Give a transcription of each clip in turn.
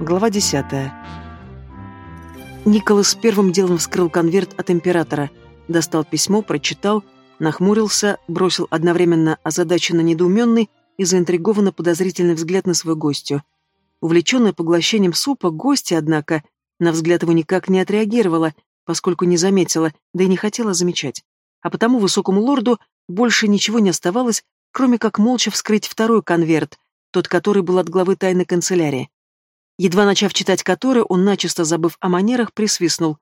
Глава десятая. Николас первым делом вскрыл конверт от императора, достал письмо, прочитал, нахмурился, бросил одновременно озадаченно недоуменный и заинтригованно подозрительный взгляд на свою гостью. Увлеченная поглощением супа, гостья, однако, на взгляд его никак не отреагировала, поскольку не заметила, да и не хотела замечать. А потому высокому лорду больше ничего не оставалось, кроме как молча вскрыть второй конверт, тот, который был от главы тайной канцелярии. Едва начав читать который, он, начисто забыв о манерах, присвистнул.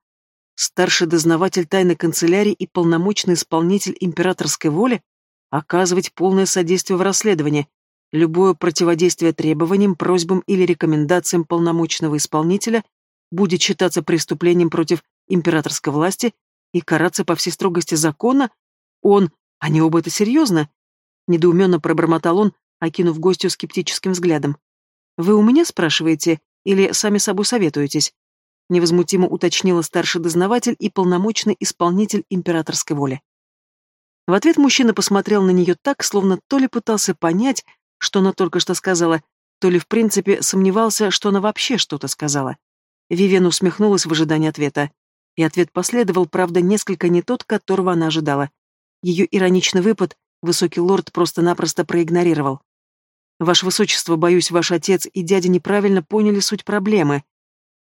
Старший дознаватель тайной канцелярии и полномочный исполнитель императорской воли оказывать полное содействие в расследовании, любое противодействие требованиям, просьбам или рекомендациям полномочного исполнителя будет считаться преступлением против императорской власти и караться по всей строгости закона, он... Они оба это серьезно? Недоуменно пробормотал он, окинув гостю скептическим взглядом. «Вы у меня спрашиваете или сами собой советуетесь?» Невозмутимо уточнила старший дознаватель и полномочный исполнитель императорской воли. В ответ мужчина посмотрел на нее так, словно то ли пытался понять, что она только что сказала, то ли в принципе сомневался, что она вообще что-то сказала. Вивен усмехнулась в ожидании ответа. И ответ последовал, правда, несколько не тот, которого она ожидала. Ее ироничный выпад высокий лорд просто-напросто проигнорировал. «Ваше Высочество, боюсь, ваш отец и дядя неправильно поняли суть проблемы».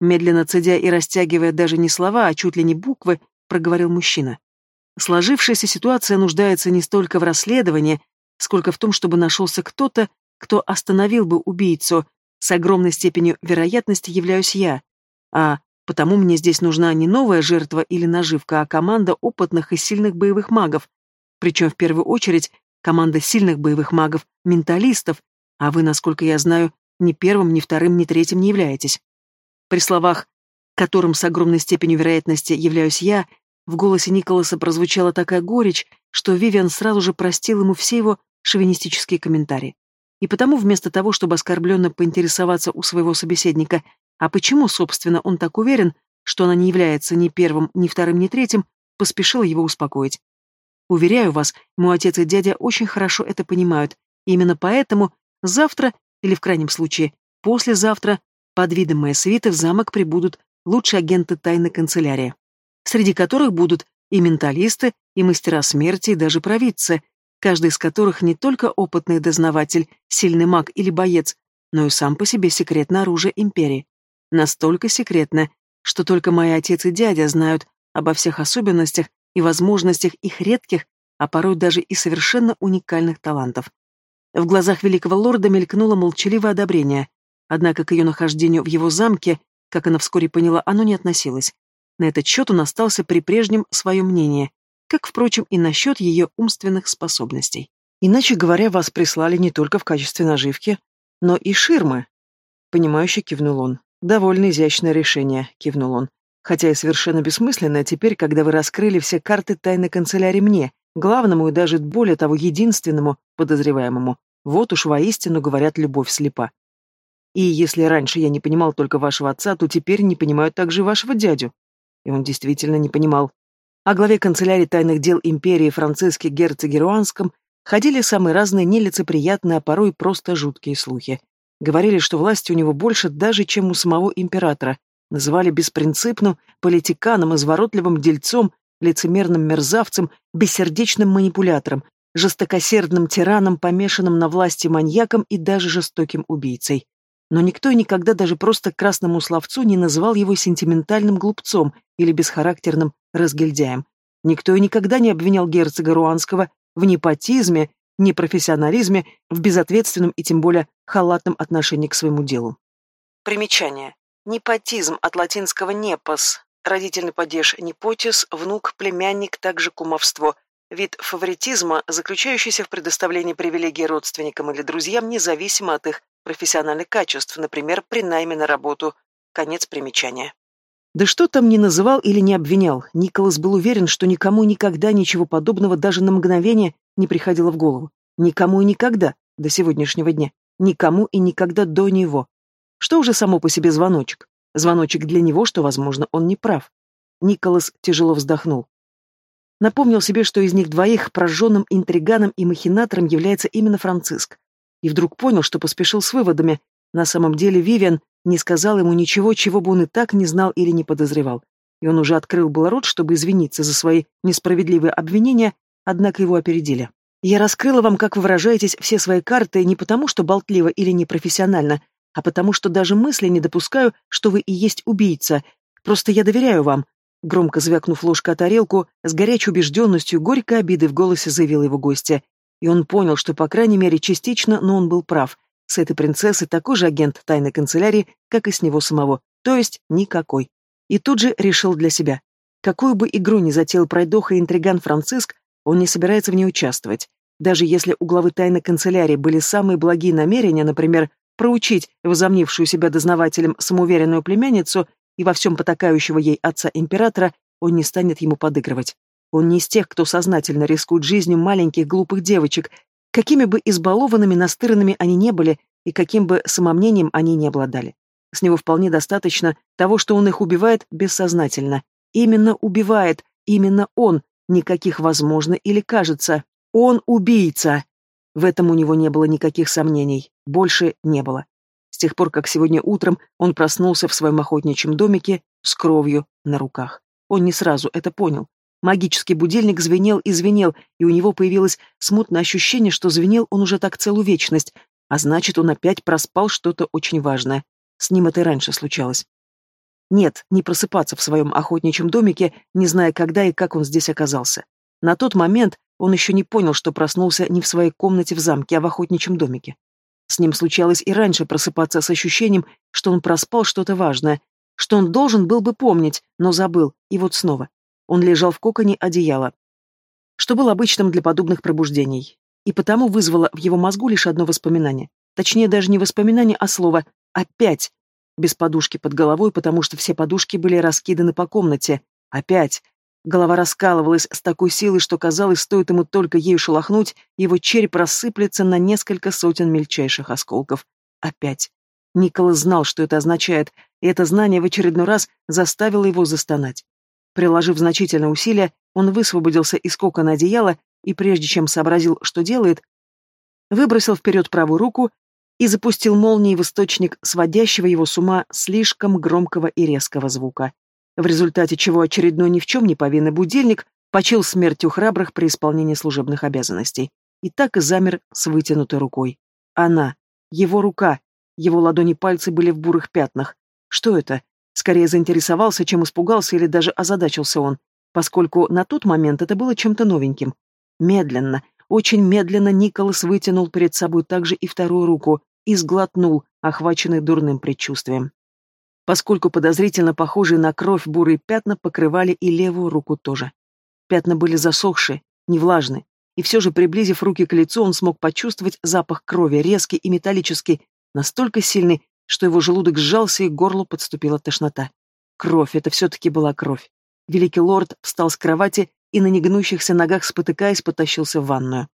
Медленно цедя и растягивая даже не слова, а чуть ли не буквы, проговорил мужчина. Сложившаяся ситуация нуждается не столько в расследовании, сколько в том, чтобы нашелся кто-то, кто остановил бы убийцу. С огромной степенью вероятности являюсь я. А потому мне здесь нужна не новая жертва или наживка, а команда опытных и сильных боевых магов. Причем в первую очередь команда сильных боевых магов, менталистов, а вы, насколько я знаю, ни первым, ни вторым, ни третьим не являетесь. При словах, которым с огромной степенью вероятности являюсь я, в голосе Николаса прозвучала такая горечь, что Вивиан сразу же простил ему все его шовинистические комментарии. И потому вместо того, чтобы оскорбленно поинтересоваться у своего собеседника, а почему, собственно, он так уверен, что она не является ни первым, ни вторым, ни третьим, поспешила его успокоить. Уверяю вас, мой отец и дядя очень хорошо это понимают, и именно поэтому Завтра, или в крайнем случае, послезавтра, под видом моей свиты в замок прибудут лучшие агенты тайной канцелярии, среди которых будут и менталисты, и мастера смерти, и даже провидцы, каждый из которых не только опытный дознаватель, сильный маг или боец, но и сам по себе секретное оружие империи. Настолько секретно, что только мои отец и дядя знают обо всех особенностях и возможностях их редких, а порой даже и совершенно уникальных талантов. В глазах великого лорда мелькнуло молчаливое одобрение, однако к ее нахождению в его замке, как она вскоре поняла, оно не относилось. На этот счет он остался при прежнем своем мнении, как, впрочем, и насчет ее умственных способностей. Иначе говоря, вас прислали не только в качестве наживки, но и ширмы. Понимающе кивнул он. Довольно изящное решение, кивнул он. Хотя и совершенно бессмысленное теперь, когда вы раскрыли все карты тайной канцелярии мне, главному и даже более того единственному подозреваемому. Вот уж воистину, говорят, любовь слепа. И если раньше я не понимал только вашего отца, то теперь не понимаю также вашего дядю. И он действительно не понимал. О главе канцелярии тайных дел империи Франциске герцоге Руанском ходили самые разные нелицеприятные, а порой просто жуткие слухи. Говорили, что власти у него больше даже, чем у самого императора. Называли беспринципным, политиканом, изворотливым дельцом, лицемерным мерзавцем, бессердечным манипулятором, жестокосердным тираном, помешанным на власти маньяком и даже жестоким убийцей. Но никто и никогда даже просто красному словцу не называл его сентиментальным глупцом или бесхарактерным разгильдяем. Никто и никогда не обвинял герцога Руанского в непотизме, непрофессионализме, в безответственном и тем более халатном отношении к своему делу. Примечание. Непотизм от латинского «непос», родительный падеж «непотис», внук, племянник, также кумовство – Вид фаворитизма, заключающийся в предоставлении привилегий родственникам или друзьям, независимо от их профессиональных качеств, например, при найме на работу. Конец примечания. Да что там не называл или не обвинял, Николас был уверен, что никому никогда ничего подобного даже на мгновение не приходило в голову. Никому и никогда до сегодняшнего дня. Никому и никогда до него. Что уже само по себе звоночек? Звоночек для него, что, возможно, он не прав. Николас тяжело вздохнул. Напомнил себе, что из них двоих прожженным интриганом и махинатором является именно Франциск. И вдруг понял, что поспешил с выводами. На самом деле Вивиан не сказал ему ничего, чего бы он и так не знал или не подозревал. И он уже открыл был рот, чтобы извиниться за свои несправедливые обвинения, однако его опередили. «Я раскрыла вам, как вы выражаетесь, все свои карты не потому, что болтливо или непрофессионально, а потому что даже мысли не допускаю, что вы и есть убийца. Просто я доверяю вам», громко звякнув ложкой о тарелку, с горячей убежденностью, горькой обидой в голосе заявил его гостья. И он понял, что, по крайней мере, частично, но он был прав. С этой принцессой такой же агент тайной канцелярии, как и с него самого, то есть никакой. И тут же решил для себя. Какую бы игру ни затеял пройдоха и интриган Франциск, он не собирается в ней участвовать. Даже если у главы тайной канцелярии были самые благие намерения, например, проучить возомнившую себя дознавателем самоуверенную племянницу и во всем потакающего ей отца императора, он не станет ему подыгрывать. Он не из тех, кто сознательно рискует жизнью маленьких глупых девочек, какими бы избалованными, настырными они не были и каким бы самомнением они не обладали. С него вполне достаточно того, что он их убивает бессознательно. Именно убивает, именно он, никаких возможно или кажется. Он убийца. В этом у него не было никаких сомнений. Больше не было. С тех пор, как сегодня утром он проснулся в своем охотничьем домике с кровью на руках. Он не сразу это понял. Магический будильник звенел и звенел, и у него появилось смутное ощущение, что звенел он уже так целую вечность, а значит, он опять проспал что-то очень важное. С ним это и раньше случалось. Нет, не просыпаться в своем охотничьем домике, не зная, когда и как он здесь оказался. На тот момент он еще не понял, что проснулся не в своей комнате в замке, а в охотничьем домике. С ним случалось и раньше просыпаться с ощущением, что он проспал что-то важное, что он должен был бы помнить, но забыл, и вот снова. Он лежал в коконе одеяла, что было обычным для подобных пробуждений, и потому вызвало в его мозгу лишь одно воспоминание. Точнее, даже не воспоминание, а слово «опять». Без подушки под головой, потому что все подушки были раскиданы по комнате. Опять. Голова раскалывалась с такой силой, что казалось, стоит ему только ею шелохнуть, его череп рассыплется на несколько сотен мельчайших осколков. Опять. Николас знал, что это означает, и это знание в очередной раз заставило его застонать. Приложив значительное усилие, он высвободился из кокона одеяла и, прежде чем сообразил, что делает, выбросил вперед правую руку и запустил молнией в источник сводящего его с ума слишком громкого и резкого звука, в результате чего очередной ни в чем не повинный будильник почил смертью храбрых при исполнении служебных обязанностей и так и замер с вытянутой рукой. Она, его рука, его ладони пальцы были в бурых пятнах. Что это? Скорее заинтересовался, чем испугался или даже озадачился он, поскольку на тот момент это было чем-то новеньким. Медленно, очень медленно Николас вытянул перед собой также и вторую руку и сглотнул, охваченный дурным предчувствием. Поскольку подозрительно похожие на кровь бурые пятна покрывали и левую руку тоже. Пятна были засохшие, невлажные, и все же, приблизив руки к лицу, он смог почувствовать запах крови, резкий и металлический, настолько сильный, что его желудок сжался и к горлу подступила тошнота. Кровь, это все-таки была кровь. Великий лорд встал с кровати и на негнущихся ногах, спотыкаясь, потащился в ванную.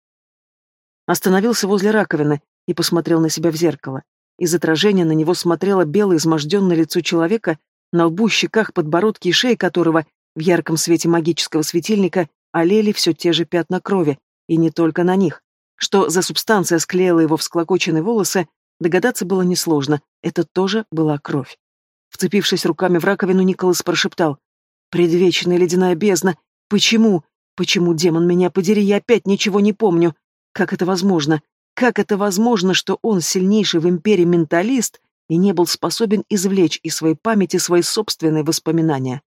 Остановился возле раковины и посмотрел на себя в зеркало. Из отражения на него смотрело белое изможденное лицо человека, на лбу, щеках, подбородке и шее которого в ярком свете магического светильника олели все те же пятна крови, и не только на них. Что за субстанция склеила его всклокоченные волосы, Догадаться было несложно, это тоже была кровь. Вцепившись руками в раковину, Николас прошептал. «Предвечная ледяная бездна! Почему? Почему, демон, меня подери, я опять ничего не помню? Как это возможно? Как это возможно, что он, сильнейший в империи менталист, и не был способен извлечь из своей памяти свои собственные воспоминания?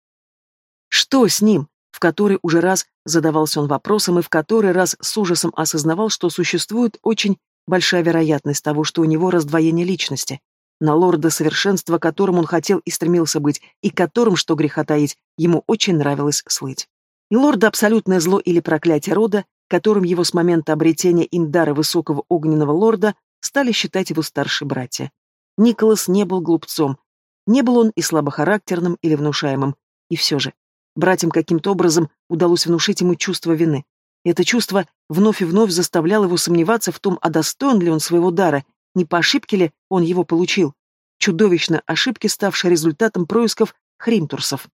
Что с ним? В который уже раз задавался он вопросом и в который раз с ужасом осознавал, что существует очень Большая вероятность того, что у него раздвоение личности. На лорда совершенства, которым он хотел и стремился быть, и которым, что греха таить, ему очень нравилось слыть. И лорда абсолютное зло или проклятие рода, которым его с момента обретения им дара высокого огненного лорда стали считать его старшие братья. Николас не был глупцом. Не был он и слабохарактерным или внушаемым. И все же, братьям каким-то образом удалось внушить ему чувство вины. Это чувство вновь и вновь заставляло его сомневаться в том, а достоин ли он своего дара, не по ошибке ли он его получил. Чудовищно ошибки, ставшие результатом происков хримтурсов.